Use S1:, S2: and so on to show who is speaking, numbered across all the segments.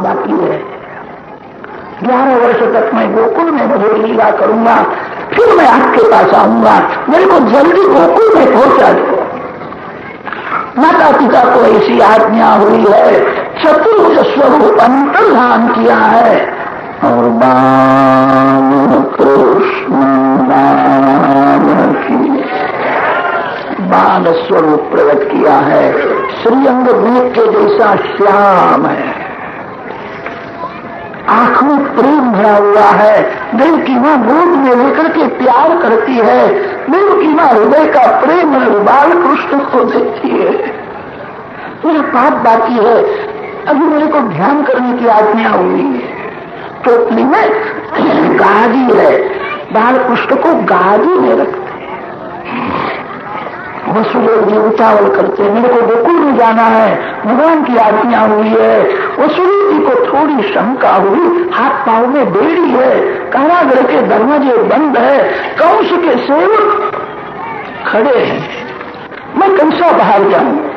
S1: बाकी है। ग्यारह वर्ष तक मैं गोकुल में मुझे लीला करूँगा, फिर मैं आपके पास आऊँगा। मेरे को जल्दी गोकुल में पहुँचा दो। माता पिता को ऐसी आज्ञा हुई है चतुर्भुज स्वरूप अंतर्धान किया है। और बाल कृष्ण बाल स्वरूप प्रकट किया है। श्रीअंग के जैसा श्याम है। आँख में प्रेम भरा हुआ है। दिल की माँ गोद में लेकर के प्यार करती है। दिल की माँ हृदय का प्रेम बाल कृष्ण को देती है। मेरा पाप बाकी है। अभी मेरे को ध्यान करने की आज्ञा हुई है। टोपली में गादी है। बाल कृष्ण को गादी में रखते वसुदेव जी उतावल करते मेरे को गोकुल में जाना है। भगवान की आज्ञा हुई है। वसुदेव जी को थोड़ी शंका हुई। हाथ पाँव में बेड़ी है। कारागृह के दरवाजे बंद है। कंस के सेवक खड़े हैं। मैं कंसा बाहर जाऊँ।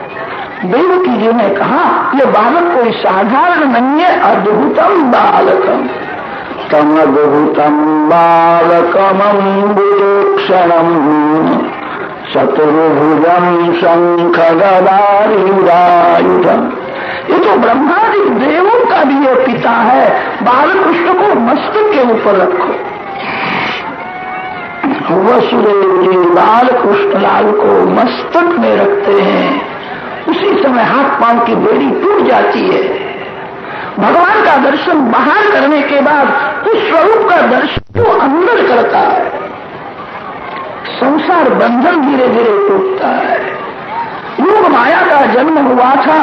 S1: देवकी जी ने कहा यह बालक कोई साधारण नहीं है। अद्भुतम बालकम। तम अद्भुतम बालकम क्षणम शत्रुभुजम शंख गदायुधम ये तो ब्रह्मादि देवों का भी ये पिता है। बालकृष्ण को मस्तक के ऊपर रखो। वसुदेव जी लाल को मस्तक में रखते हैं। उसी समय हाथ पाँव की बेड़ी टूट जाती है। भगवान का दर्शन बाहर करने के बाद उस स्वरूप का दर्शन वो अंदर करता है। संसार बंधन धीरे धीरे टूटता है। योग माया का जन्म हुआ था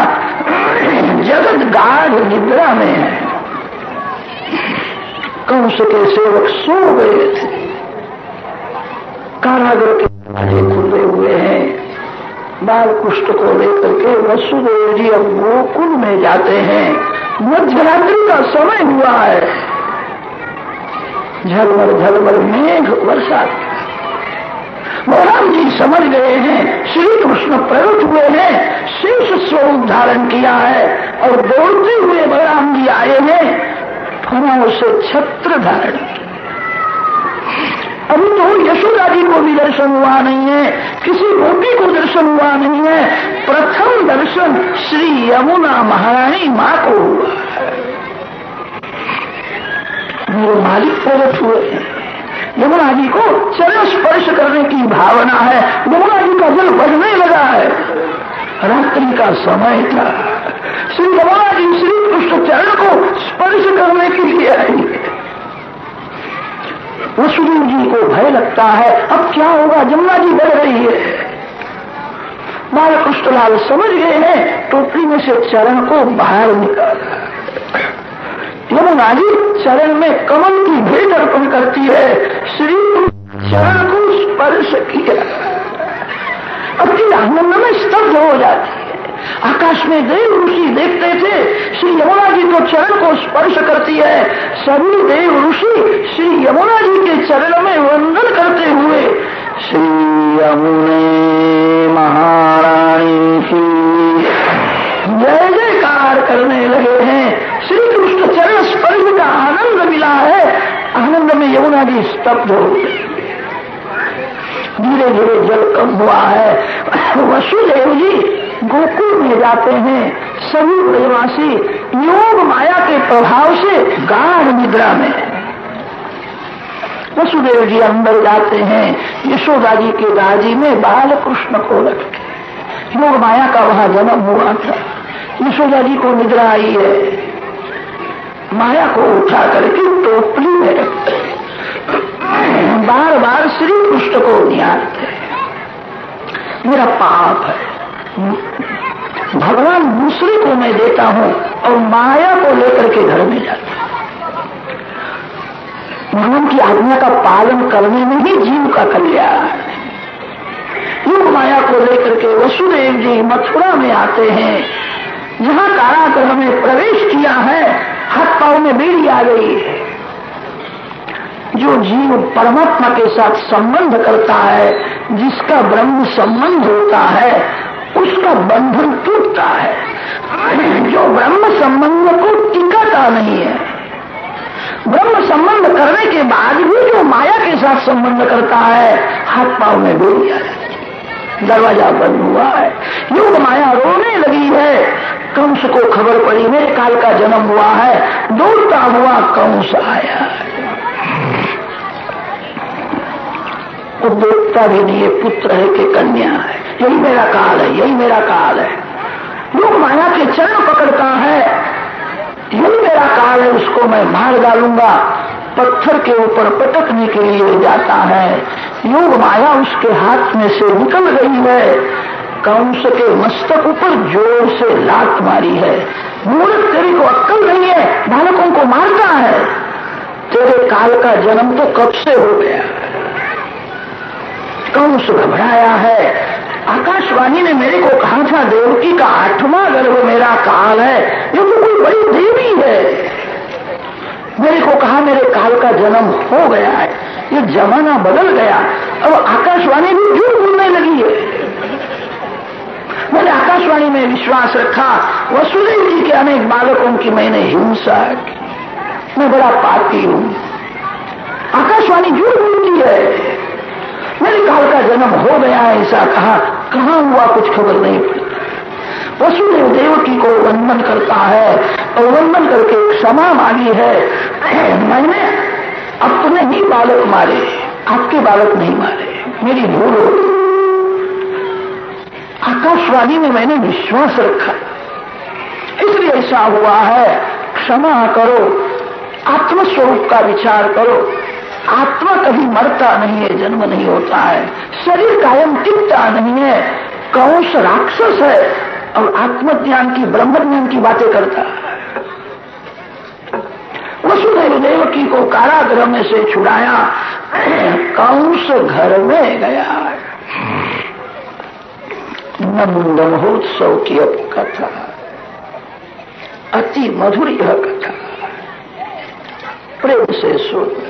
S1: जगत गाढ़ निद्रा में है। कंस के सेवक सो गए थे? कारागृह के दरवाजे खुले हुए हैं। बाल कुष्ठ को लेकर के वसुदेव जी अब गोकुल में जाते हैं। मध्यरात्रि का समय हुआ है। झलमर झलमर मेघ वर्षा बलराम जी समझ गए हैं श्री कृष्ण प्रकट हुए हैं शेष स्वरूप धारण किया है और दौड़ते हुए बलराम जी आए हैं, फलों से छत्र धारण। अभी तो यशोदा जी को भी दर्शन हुआ नहीं है, किसी गोपी को दर्शन हुआ नहीं है, प्रथम दर्शन श्री यमुना महारानी माँ को हुआ मेरे मालिक प्रकट हुए हैं। यमुना जी को चरण स्पर्श भावना है। यमुना जी का दिल बढ़ने लगा है। रात्रि का समय था। श्री यमुना जी श्री कृष्ण चरण को स्पर्श करने के लिए आई वसुदेव जी को भय लगता है, अब क्या होगा? जमुना जी बढ़ रही है। बाल कृष्णलाल समझ गए हैं टोपली में से चरण को बाहर निकाला। यमुना जी चरण में कमल की भेद अर्पण करती है। श्री चरण को स्पर्श किया अपनी आनंद में स्तब्ध हो जाती है। आकाश में देव ऋषि देखते थे, श्री यमुना जी तो चरण को स्पर्श करती है। सभी देव ऋषि श्री यमुना जी के चरण में वंदन करते हुए, श्री यमुने महारानी की जय जयकार करने लगे हैं। श्री कृष्ण चरण स्पर्श का आनंद मिला है। आनंद में यमुना जी स्तब्ध हो गई धीरे धीरे जल कम हुआ है। वसुदेव जी, गोकुल में जाते हैं। सभी प्रवासी योग माया के प्रभाव से गाढ़ निद्रा में वसुदेव जी अंदर जाते हैं। यशोदा जी के दाजी में बाल कृष्ण को रखते योग माया का वहाँ जन्म हुआ था। यशोदा जी को निद्रा आई है। माया को उठा करके टोपली में रखते बार बार श्री कृष्ण को निहारते मेरा पाप है। भगवान दूसरे को मैं देता हूँ और माया को लेकर के घर में जाता हूँ। भगवान की आज्ञा का पालन करने में ही जीव का कल्याण है। युग माया को लेकर के वसुदेव जी मथुरा में आते हैं। जहाँ कारागृह में प्रवेश किया है हाथ पाव में बेड़ी आ गई है। जो जीव परमात्मा के साथ संबंध करता है, जिसका ब्रह्म संबंध होता है, उसका बंधन टूटता है। जो ब्रह्म संबंध को टिकाता नहीं है, ब्रह्म संबंध करने के बाद भी जो माया के साथ संबंध करता है, हाथ पाँव में बेड़ी आ दरवाज़ा बंद हुआ है। योग माया रोने लगी है। कंस को खबर पड़ी है काल का जन्म हुआ है। दौड़ता हुआ कंस आया वो देखता भी नहीं है, पुत्र है कि कन्या है। यही मेरा काल है, यही मेरा काल है। योग माया के चरण पकड़ता है। यही मेरा काल है, उसको मैं मार डालूँगा। पत्थर के ऊपर पटकने के लिए जाता है। योग माया उसके हाथ में से निकल गई है। कंस के मस्तक ऊपर ज़ोर से लात मारी है। मूर्ख तेरी को अक्कल नहीं है, बालकों को मारता है। तेरे काल का जन्म तो कब से हो गया? कंस घबराया है? आकाशवाणी ने मेरे को कहा था, देवकी का आठवां गर्भ मेरा काल है ये तो कोई बड़ी देवी है। मेरे को कहा, मेरे काल का जन्म हो गया है, ये जमाना बदल गया, अब आकाशवाणी भी झूठ बोलने लगी है। मैंने आकाशवाणी में विश्वास रखा, वसुदेव जी के अनेक बालकों की मैंने हिंसा की। मैं बड़ा पापी हूँ। आकाशवाणी झूठ बोलती है। मेरे काल का जन्म हो गया ऐसा कहा। कहा हुआ कुछ खबर नहीं वसुदेव देवकी को वंदन करता है और वंदन करके क्षमा मांगी है। मैंने अपने ही बालक मारे, आपके बालक नहीं मारे। मेरी भूल हो आकाशवाणी में मैंने विश्वास रखा। इसलिए ऐसा हुआ है, क्षमा करो, आत्मस्वरूप का विचार करो। आत्मा कभी मरता नहीं है, जन्म नहीं होता है। शरीर कायम टिकता नहीं है। कौश राक्षस है और आत्मज्ञान की ब्रह्म ज्ञान की बातें करता है। वसुदेव देवकी को कारागृह में से छुड़ाया, कंस घर में गया। नंद महोत्सव की अब कथा। अति मधुर यह कथा। प्रेम से सुन।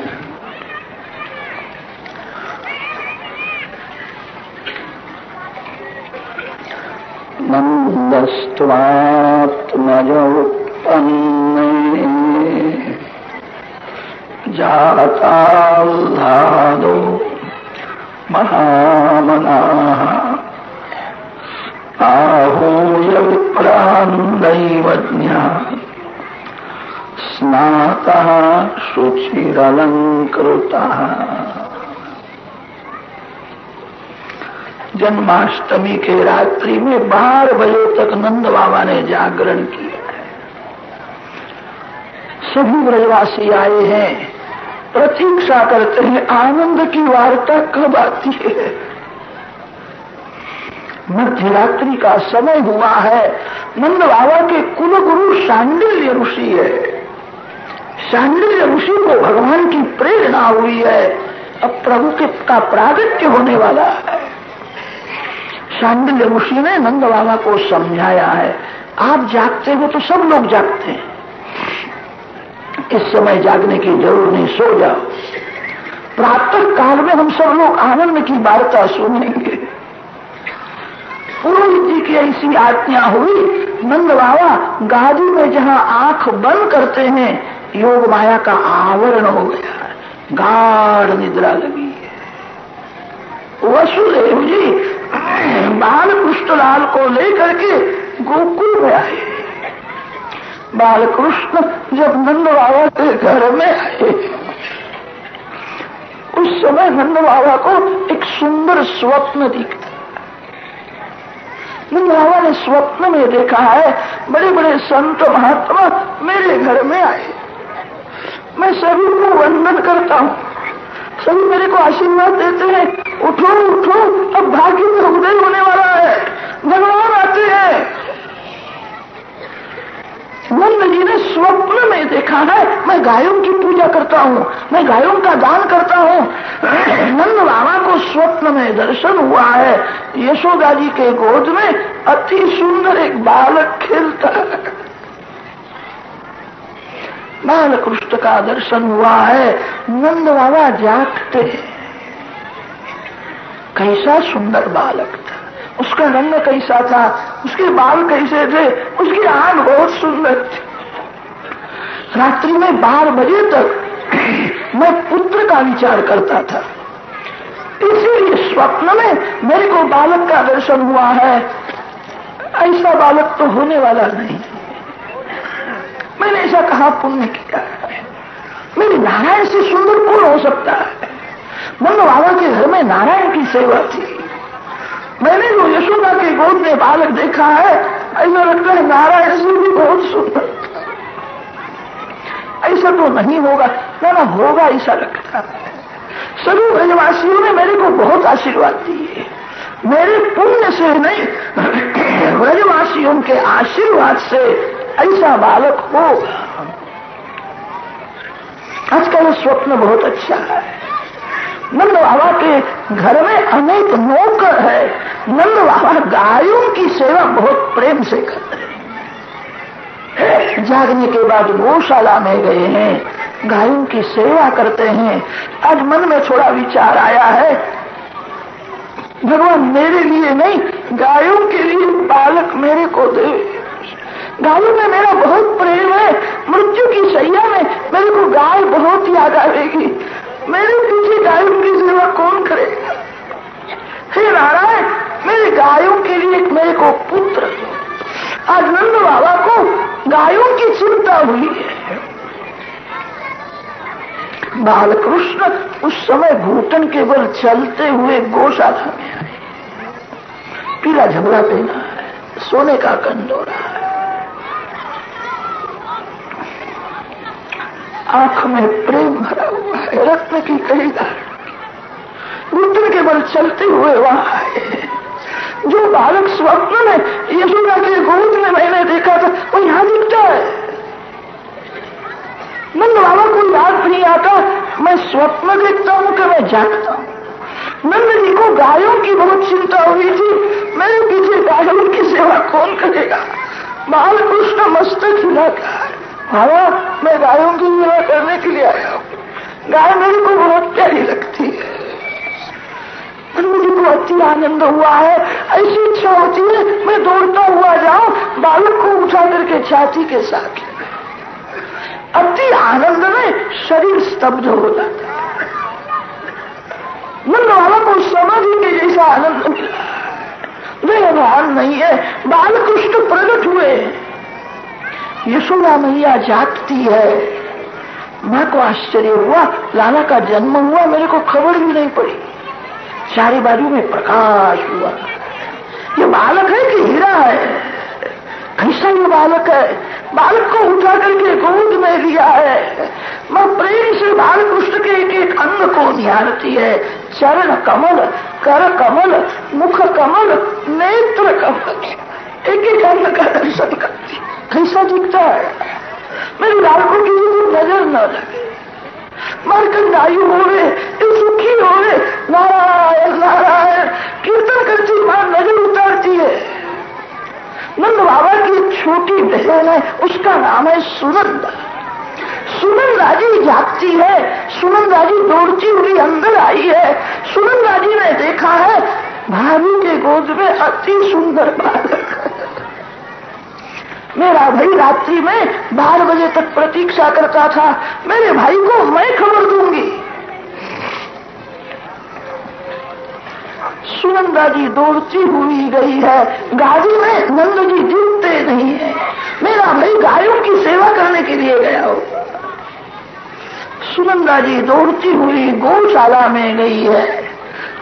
S1: नन्दस्त्वात्मजोत्पन्ने जाताह्लादो महामनाः। आहूय विप्रान्दैवज्ञा स्नातः शुचिरलङ्कृतः जन्माष्टमी के रात्रि में बारह बजे तक नंद बाबा ने जागरण किया है। सभी ब्रजवासी आए हैं। प्रतीक्षा करते हैं, आनंद की वार्ता कब आती है? मध्य रात्रि का समय हुआ है। नंद बाबा के कुल गुरु शांडिल्य ऋषि है। शांडिल्य ऋषि को भगवान की प्रेरणा हुई है। अब प्रभु के का प्रागट्य होने वाला है। शांडिल्य ऋषि ने नंद बाबा को समझाया है। आप जागते हो तो सब लोग जागते हैं। इस समय जागने की ज़रूर नहीं, सो जाओ। प्रातः काल में हम सब लोग आनंद की वार्ता सुनेंगे। पुरोहित जी की ऐसी आज्ञा हुई, नंद बाबा, गादी में जहाँ आँख बंद करते हैं, योग माया का आवरण हो गया। गाढ़ निद्रा लगी। वसुदेव जी बाल कृष्णलाल को लेकर के गोकुल में आए। बाल कृष्ण जब नंद बाबा के घर में आए, उस समय नंद बाबा को एक सुंदर स्वप्न दिखता। नंद बाबा ने स्वप्न में देखा है बड़े बड़े संत महात्मा मेरे घर में आए। मैं सभी को वंदन करता हूँ। सभी मेरे को आशीर्वाद देते हैं। उठो उठो, अब भाग्य में उदय होने वाला है। भगवान आते हैं। नंद जी ने स्वप्न में देखा है। मैं गायों की पूजा करता हूँ। मैं गायों का दान करता हूँ। नंद बाबा को स्वप्न में दर्शन हुआ है। यशोदा जी के गोद में अति सुंदर एक बालक खेलता है। बाल कृष्ण का दर्शन हुआ है। नंद बाबा जागते कैसा सुंदर बालक था। उसका रंग कैसा था। उसके बाल कैसे थे। उसकी आँख बहुत सुंदर थी। रात्रि में बारह बजे तक मैं पुत्र का विचार करता था। इसीलिए स्वप्न में मेरे को बालक का दर्शन हुआ है। ऐसा बालक तो होने वाला नहीं। मैंने ऐसा कहा, पुण्य किया मेरी नारायण से सुंदर कौन हो सकता है? नंद बाबा के घर में नारायण की सेवा थी। मैंने जो यशोदा के गोद में बालक देखा है। ऐसा लगता है नारायण से भी बहुत सुंदर ऐसा तो नहीं होगा। ना ना होगा ऐसा लगता है। सभी ब्रजवासियों ने मेरे को बहुत आशीर्वाद दिए। मेरे पुण्य से नहीं, ब्रजवासियों के आशीर्वाद से ऐसा बालक होगा आजकल स्वप्न बहुत अच्छा है। नंद बाबा के घर में अनेक नौकर है। नंद बाबा गायों की सेवा बहुत प्रेम से करते हैं। जागने के बाद गौशाला में गए हैं। गायों की सेवा करते हैं। आज मन में थोड़ा विचार आया है, भगवान मेरे लिए नहीं, गायों के लिए बालक मेरे को दे। गायों में मेरा बहुत प्रेम है। मृत्यु की सैया में मेरे को गाय बहुत याद आएगी। मेरे पीछे गायों की सेवा कौन करेगा? हे नारायण, मेरे गायों के लिए मेरे को पुत्र आज नंद बाबा को गायों की चिंता हुई है। बालकृष्ण उस समय घूटन के बल चलते हुए गौशाला में आए। पीला झगड़ा पहना है। सोने का कंदोरा है आँख में प्रेम भरा हुआ है रत्न की कई के बल चलते हुए वहाँ आए। जो बालक स्वप्न में यशोदा के गोद में मैंने देखा था, वो यहाँ दिखता है। नंद बाबा को याद नहीं आता, मैं स्वप्न देखता हूँ कि मैं जागता हूँ। नंद जी को गायों की बहुत चिंता हुई थी, मेरे पीछे गायों की सेवा कौन करेगा? बाल कृष्ण मस्तक हिलाता है। हाँ मैं गायों की सेवा करने के लिए आया हूँ। गाय मेरे को बहुत प्यारी लगती है। मुझे को अति आनंद हुआ है। ऐसी इच्छा होती है, मैं दौड़ता हुआ जाऊँ, बालक को उठा करके छाती के साथ अति आनंद में शरीर स्तब्ध हो जाता है। नंद बाबा को समझ के जैसा आनंद मिला। वे भान नहीं है, बालकृष्ण प्रकट हुए यशोदा मैया जागती है। माँ को आश्चर्य हुआ, लाला का जन्म हुआ, मेरे को खबर भी नहीं पड़ी। चारे बाजू में प्रकाश हुआ। ये बालक है कि हीरा है? कैसा ये बालक है। बालक को उठा करके गोद में लिया है। मैं प्रेम से बाल कृष्ण के एक एक अंग को निहारती है। चरण कमल, कर कमल, मुख कमल, नेत्र कमल। एक एक अंग का दर्शन करती है कैसा दिखता है। मेरी लालकों की नज़र न लगे। मरकंदायु हो रहे सुखी हो रहे नारायण नारायण, कीर्तन करती माँ नज़र उतारती है। नंद बाबा की छोटी बहन है, उसका नाम है सुनंदा। सुनंदा जी जागती है, सुनंदा जी दौड़ती हुई अंदर आई है। सुनंदा जी ने देखा है, भाभी के गोद में अति सुंदर बालक मेरा भाई रात्रि में बारह बजे तक प्रतीक्षा करता था। मेरे भाई को मैं खबर दूँगी। सुनंदा जी दौड़ती हुई गई है। गाड़ी में नंद जी दिखते नहीं है। मेरा भाई गायों की सेवा करने के लिए गया हो। सुनंदा जी दौड़ती हुई गौशाला में गई है।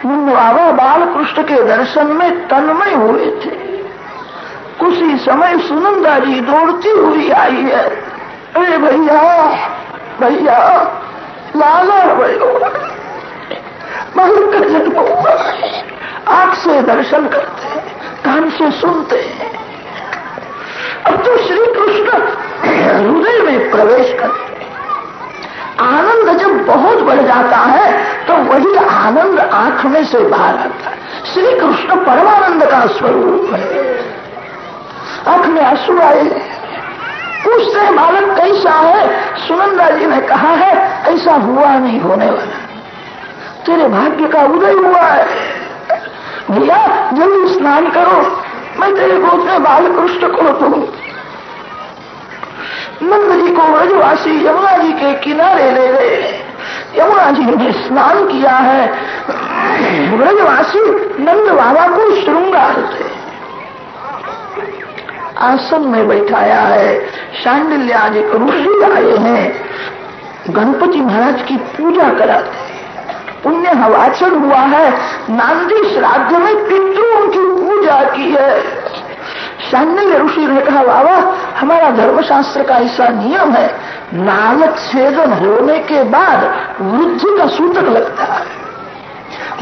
S1: बाबा बाल कृष्ण के दर्शन में तन्मय हुए थे। उसी समय सुनंदा जी दौड़ती हुई आई है। अरे भैया भैया, लाला भयो। का जन्म हुआ आँख से दर्शन करते हैं, कान से सुनते हैं। अब तो श्री कृष्ण हृदय में प्रवेश करते आनंद जब बहुत बढ़ जाता है तो वही आनंद आँख में से बाहर आता है। श्री कृष्ण परमानंद का स्वरूप है। आँख में आँसू आए। पूछते हैं, बालक, कैसा है? सुनंदा जी ने कहा है, ऐसा हुआ नहीं होने वाला। तेरे भाग्य का उदय हुआ है। भैया, जल्दी स्नान करो। मैं तेरे गोद में बाल कृष्ण को दूँगी नंद जी को ब्रजवासी यमुना जी के किनारे ले गए। यमुना जी ने स्नान किया है। ब्रजवासी नंद बाबा को श्रृंगार थे। आसन में बैठाया है। शांडिल्य आज एक ऋषि आए हैं। गणपति महाराज की पूजा कराते पुण्य हवाचन हुआ है। नांदी श्राद्ध में पितरों की पूजा की है। शांडिल्य ऋषि ने कहा, बाबा, हमारा धर्मशास्त्र का ऐसा नियम है। नालक छेदन होने के बाद वृद्धि का सूतक लगता है।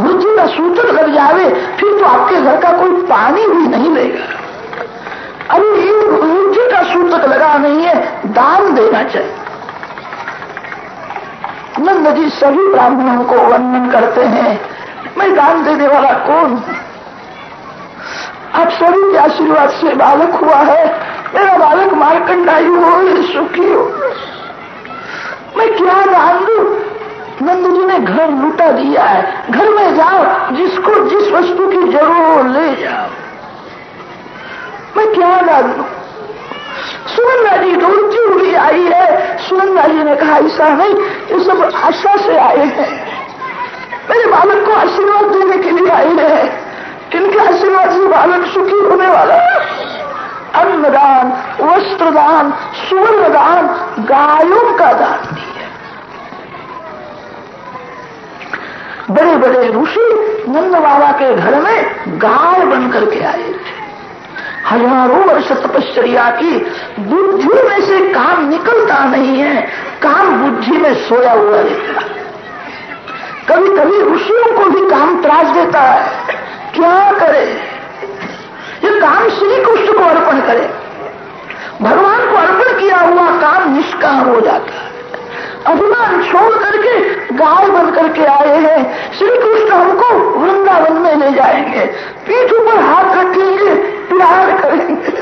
S1: वृद्धि का सूतक लग जावे, फिर तो आपके घर का कोई पानी भी नहीं लेगा। अभी वृद्धि का सूतक लगा नहीं है, दान देना चाहिए। नंद जी सभी ब्राह्मणों को वंदन करते हैं। मैं दान देने वाला कौन? आप सभी के आशीर्वाद से बालक हुआ है। मेरा बालक मारकंडायु हो सुखी हो। मैं क्या दान दू? नंद जी ने घर लूटा दिया है। घर में जाओ, जिसको जिस वस्तु की ज़रूरत ले जाओ। मैं क्या दान दू सुनंदा जी दौड़ती हुई आई है सुनंदा जी ने कहा ऐसा नहीं ये सब आशा से आए हैं मेरे बालक को आशीर्वाद देने के लिए आए हैं इनके आशीर्वाद से बालक सुखी होने वाला अन्नदान वस्त्रदान सुवर्ण दान गायों का दान दिया बड़े बड़े ऋषि नंद बाबा के घर में गाय बन करके आए थे। हज़ारों वर्ष तपश्चर्या की बुद्धि में से काम निकलता नहीं है, काम बुद्धि में सोया हुआ रहता कभी कभी ऋषियों को भी काम त्रास देता है। क्या करे? ये काम श्री कृष्ण को अर्पण करे। भगवान को अर्पण किया हुआ काम निष्काम हो जाता है। अभिमान छोड़ करके गाय बन करके आए हैं। श्री कृष्ण हमको वृंदावन में ले जाएँगे। पीठ ऊपर हाथ रखेंगे। प्यार करेंगे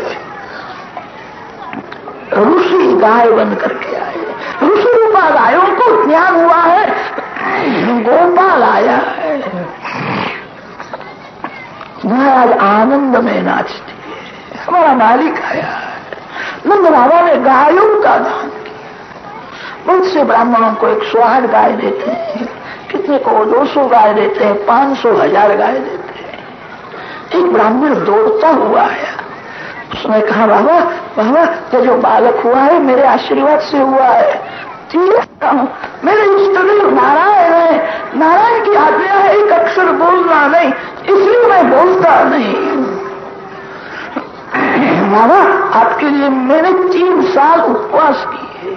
S1: ऋषि गाय बन करके आए। ऋषि रूपा गायों को ज्ञान हुआ है। गोपाल आया है। महाराज आनंद में नाचती है। हमारा मालिक आया है। नंद बाबा ने गायों का दान किया। बहुत से ब्राह्मणों को एक सौ आठ गाय देते हैं। कितने को दो सौ गाय देते हैं, पाँच सौ हज़ार गाय देते हैं। एक ब्राह्मण दौड़ता हुआ आया। उसने कहा, बाबा बाबा, ये जो बालक हुआ है, मेरे आशीर्वाद से हुआ है। मेरे इष्ट देव नारायण है। नारायण की आज्ञा है, एक अक्षर बोलना नहीं, इसलिए मैं बोलता नहीं बाबा, आपके लिए मैंने तीन साल उपवास किए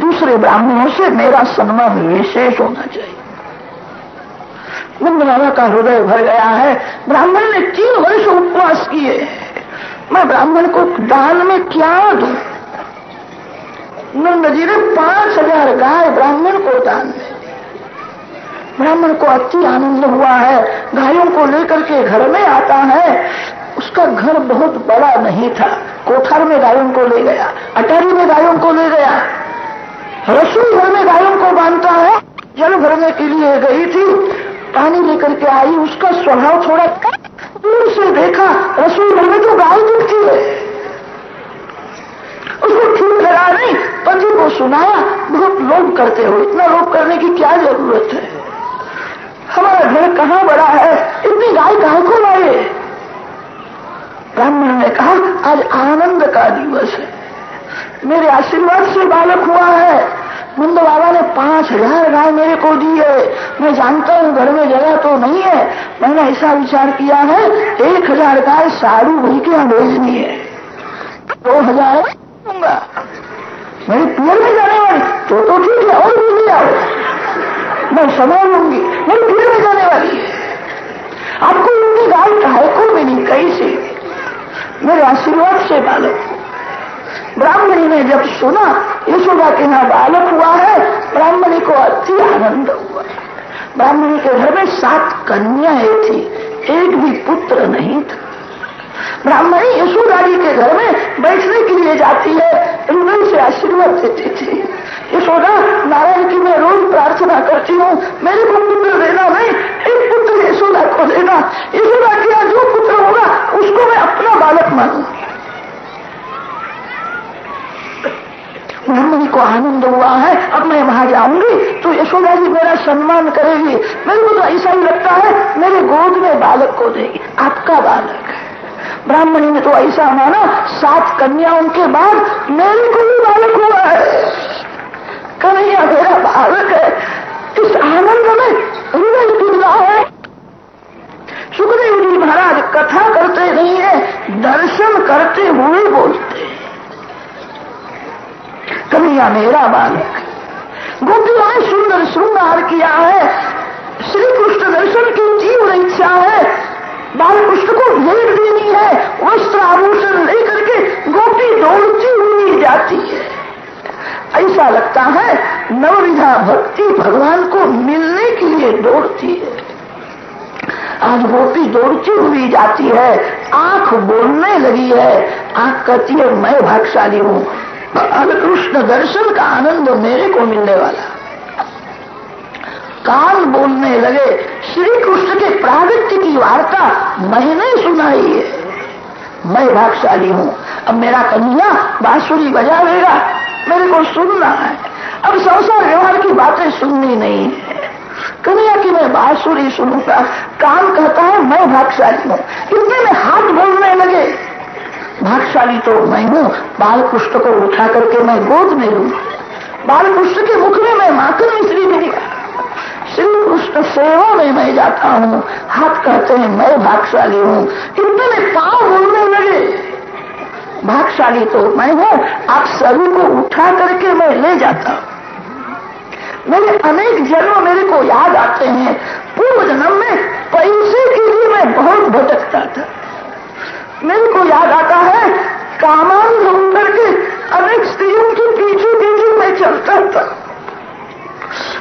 S1: दूसरे ब्राह्मणों से मेरा सम्मान विशेष होना चाहिए। नंद का हृदय भर गया है। ब्राह्मण ने तीन वर्ष उपवास किए। मैं ब्राह्मण को दान में क्या दू? नंद जी ने पाँच हज़ार गाय ब्राह्मण को दान दे ब्राह्मण को अति आनंद हुआ है। गायों को लेकर के घर में आता है। उसका घर बहुत बड़ा नहीं था। कोठार में गायों को ले गया। अटारी में गायों को ले गया। रसोई घर में गायों को बांधता है। जल भरने के लिए गई थी। पानी लेकर के आई, उसका स्वभाव थोड़ा दूर से देखा, रसोई घर में तो गाय दिखती है। उसको ठीक लगा नहीं, पति को सुनाया, बहुत लोभ करते हो, इतना लोभ करने की क्या ज़रूरत है? हमारा घर कहाँ बड़ा है? इतनी गाय गाय को लाए? ब्राह्मण ने कहा, आज आनंद का दिवस है। मेरे आशीर्वाद से बालक हुआ है। नंद बाबा ने पाँच हज़ार गाय मेरे को दी है। मैं जानता हूँ घर में जगह तो नहीं है। मैंने ऐसा विचार किया है, एक हज़ार गाय साड़ू भई के यहाँ भेजनी है। दो हज़ार दूँगा। मेरी पियर में जाने वाली तो तो ठीक है, और भी ले आओ। मैं समय लूँगी, मेरी पियर में जाने वाली है। आपको इतनी गाय काहे को मिली कैसे मेरे आशीर्वाद से, बालक। ब्राह्मणी ने जब सुना यशोदा के यहाँ बालक हुआ है, ब्राह्मणी को अति आनंद हुआ। है ब्राह्मणी के घर में सात कन्याएँ थी, एक भी पुत्र नहीं था। ब्राह्मणी यशोदा जी के घर में बैठने के लिए जाती है हृदय से आशीर्वाद देती थी। यशोदा नारायण की मैं रोज प्रार्थना करती हूँ, मेरे को पुत्र देना नहीं, एक पुत्र यशोदा को देना। यशोदा के जो पुत्र होगा, उसको मैं अपना बालक मानूँगी। आनंद हुआ है, अब मैं वहाँ जाऊँगी। तो यशोदा जी मेरा सम्मान करेगी। मेरे को तो ऐसा ही लगता है, मेरे गोद में बालक को देगी। आपका बालक है। ब्राह्मणी ने तो ऐसा माना, सात कन्याओं के बाद मेरे को भी बालक हुआ है। कन्हैया मेरा बालक है। इस आनंद में हृदय रहा है सुखदेव जी महाराज कथा करते नहीं है दर्शन करते हुए बोलते कन्हैया मेरा बालक गोपियों ने सुंदर श्रृंगार किया है। श्री कृष्ण दर्शन की तीव्र इच्छा है। बाल कृष्ण को भेंट देनी है। वस्त्र आभूषण लेकर के गोपी दौड़ती हुई जाती है। ऐसा लगता है नवविधा भक्ति भगवान को मिलने के लिए दौड़ती है। आज गोपी दौड़ती हुई जाती है। आँख बोलने लगी है। आँख कहती है, मैं भागशाली हूँ। अब कृष्ण दर्शन का आनंद मेरे को मिलने वाला। कान बोलने लगे, श्री कृष्ण के प्रागत्य की वार्ता मैंने सुनाई है। मैं भागशाली हूँ। अब मेरा कन्या बांसुरी बजा बजावेगा। मेरे को सुनना है। अब संसार व्यवहार की बातें सुननी नहीं है। कन्या की मैं बांसुरी सुनूँगा। काम कहता है, मैं भागशाली हूँ। इतने में हाथ बोलने लगे। भागशाली तो मैं हूँ। कृष्ण को उठा करके मैं गोद में लू। बाल कृष्ण के मुख में मैं माखन मिश्री दिखा। श्री कृष्ण सेवा में मैं जाता हूँ। हाथ कहते हैं, मैं भागशाली हूँ। इतने पाँव बोलने लगे। भागशाली तो मैं हूँ। आप सभी को उठा करके मैं ले जाता हूँ। मेरे अनेक जन्म मेरे को याद आते हैं। पूर्व जन्म में पैसे के लिए मैं बहुत भटकता था। मेरे को याद आता है, कामान होकर के अनेक स्त्रियों के पीछे पीछे मैं चलता था।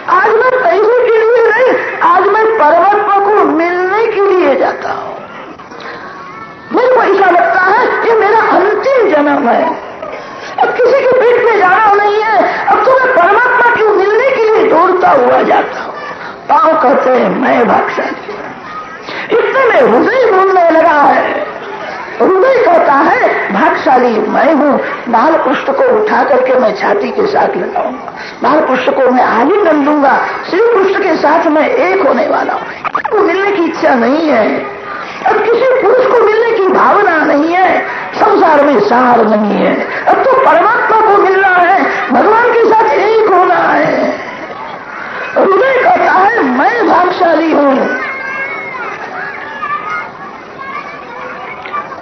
S1: आज मैं पैसे के लिए नहीं, आज मैं परमात्मा को मिलने के लिए जाता हूँ। मेरे को ऐसा लगता है ये मेरा अंतिम जन्म है। अब किसी के पेट में जाना नहीं है। अब तो मैं परमात्मा को मिलने के लिए दौड़ता हुआ जाता हूँ। पाओ कहते हैं मैं भागशाली इतने में हृदय बोलने लगा है। हृदय कहता है भागशाली मैं हूँ। बाल पुष्ट को उठा करके मैं छाती के साथ लगाऊँगा। बाल पुष्ट को मैं आलिंगन दूँगा। श्री कृष्ण के साथ मैं एक होने वाला हूँ। को मिलने की इच्छा नहीं है। अब किसी पुरुष को मिलने की भावना नहीं है। संसार में सार नहीं है। अब तो परमात्मा को मिलना है। भगवान के साथ एक होना है। हृदय कहता है, मैं भागशाली हूँ।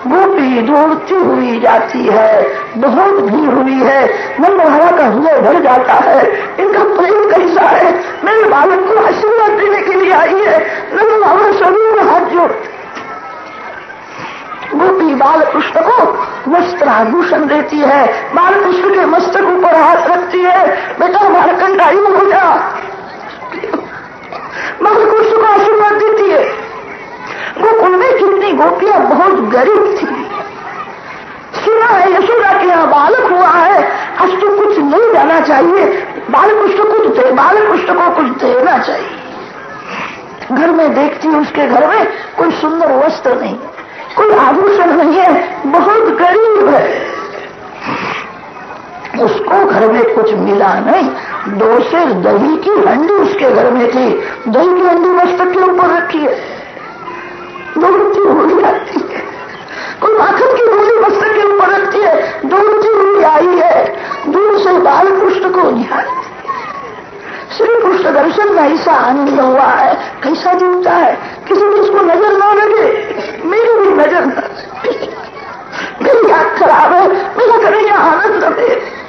S1: गोपी दौड़ती हुई जाती है, बहुत भीड़ हुई है मन महारा का हृदय भर जाता है। इनका प्रेम कैसा है? मेरे बालक को आशीर्वाद देने के लिए आई है। नंद बाबा में हाथ जोड़ते गोपी बाल कृष्ण को वस्त्र आभूषण देती है। बाल कृष्ण के मस्तक ऊपर हाथ रखती है। बेटा हमारा कंटायु हो जा बाल कृष्ण को आशीर्वाद देती है गोकुल में कितनी गोपियाँ बहुत गरीब थी। सुना है यशोदा के यहाँ बालक हुआ है। आज तो कुछ नहीं जाना चाहिए। बाल कृष्ण कुछ दे बाल कृष्ण को कुछ देना चाहिए। घर में देखती हूँ उसके घर में कोई सुंदर वस्त्र नहीं, कोई आभूषण नहीं है, बहुत गरीब है। उसको घर में कुछ मिला नहीं। दो से दही की हंडी उसके घर में थी। दही की हंडी मस्तक के ऊपर रखी है। दौड़ती हुई आती है। कोई माखन की गोली मस्तक के ऊपर रखती है। दौड़ती हुई आई है। दूर से बाल कृष्ण को निहारती श्री कृष्ण दर्शन में ऐसा आनंद हुआ है। कैसा जीवता है? किसी को उसको नज़र ना लगे। मेरी भी नज़र न लगे। मेरी आँख खराब है। मेरा करेगा आनंद दे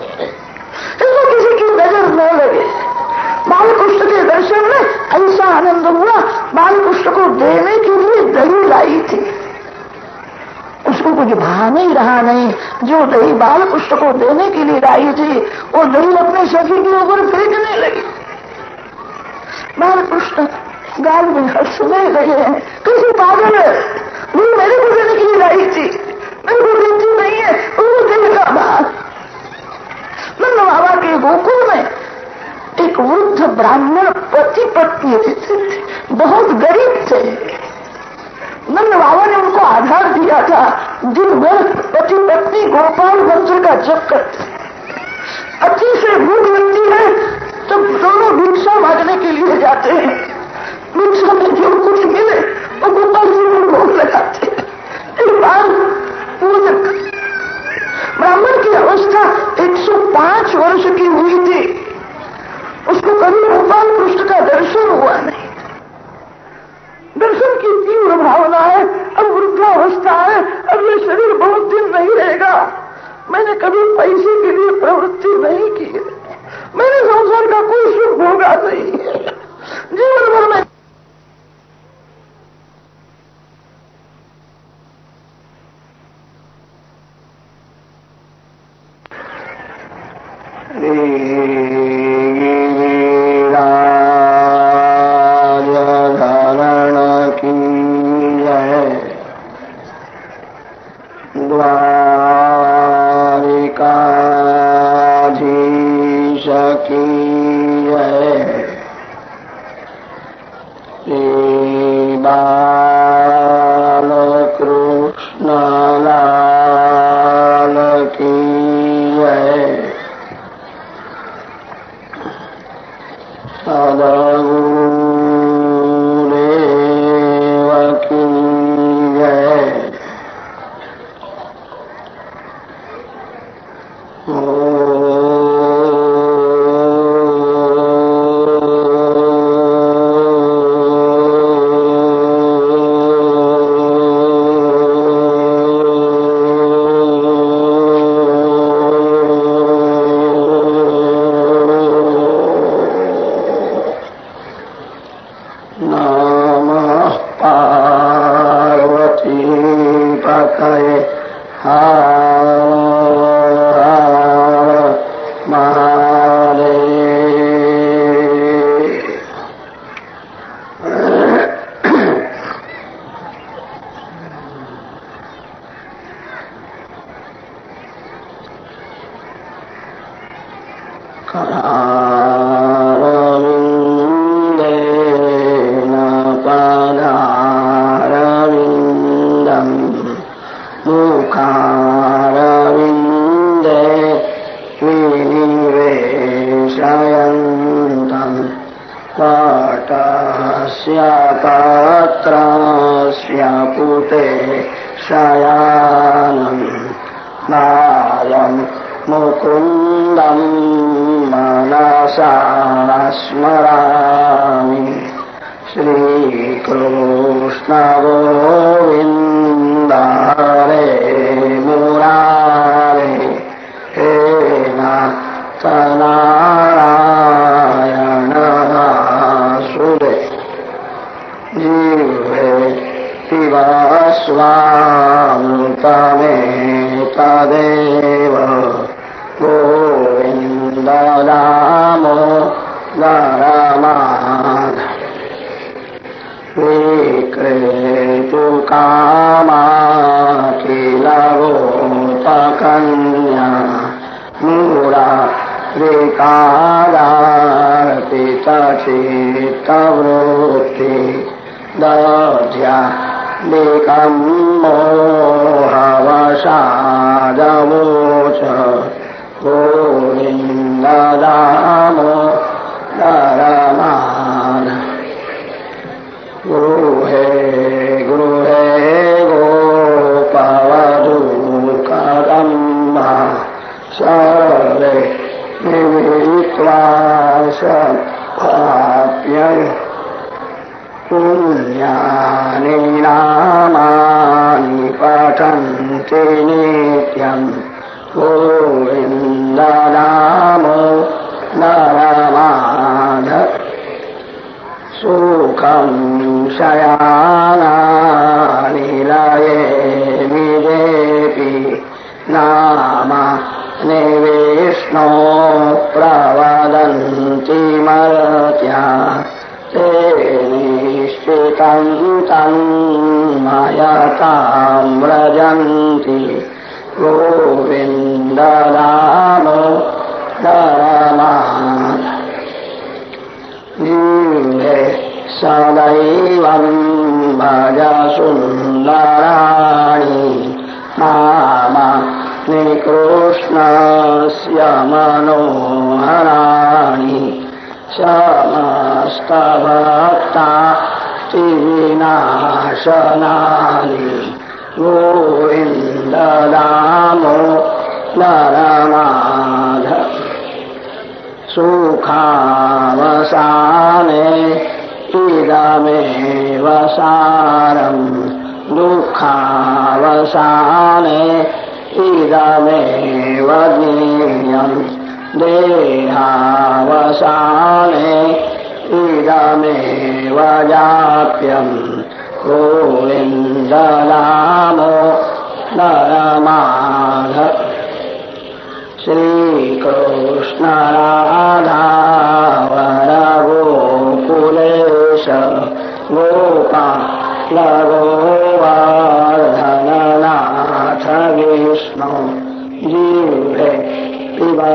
S1: उसको कुछ भा नहीं रहा नहीं। जो दही बाल कृष्ण को देने के लिए लाई थी वो दही अपने सखी के ऊपर फेंकने लगी। बाल कृष्ण गाल में हंसने लगे हैं। कैसे पागल है? वो मेरे को देने के लिए लाई थी मेरे को देती नहीं है, वो देगा बात नंद बाबा के गोकुल में एक वृद्ध ब्राह्मण पति पत्नी थे। बहुत गरीब थे। नंद बाबा ने उनको आधार दिया था। दिन भर पति पत्नी गोपाल मंत्र का जप करते अति से
S2: भूख लगती है तब दोनों भिक्षा मांगने के लिए जाते हैं। भिक्षा में जो कुछ मिले, वो गोपाल जी में भोग लगाते ब्राह्मण की अवस्था 105 वर्ष की हुई थी। उसको कभी गोपाल कृष्ण का दर्शन हुआ नहीं। अब वृद्धावस्था है। अब ये शरीर बहुत दिन नहीं रहेगा। मैंने कभी पैसे के लिए प्रवृत्ति नहीं की है। मैंने संसार का कोई सुख भोगा नहीं है। जीवन भर में 好了 स्वान्तामेतादेव गोविन्द रामो नरमाध विक्रेतु कामा किल कन्या मूरा विकारार्पितचेतवृत्ति दध्या निकम्मो हवशादमोच गोविन्ददामो नरमान गृहे गृहे गोपवधूकदम्मा सर्वे निमित्वा सत्पाप्य पुण्या Serenitiam विनाशनानि गोविन्ददामो नरमाध सुखावसाने इदमेव सारम् दुःखावसाने इदमेव ज्ञेयम् देहावसाने इदमेव जाप्यम् गोविन्दनामो नरमाध श्रीकृष्णराधावरगोकुलेश गोपालगोवर्धननाथ विष्णु जीवे पिबा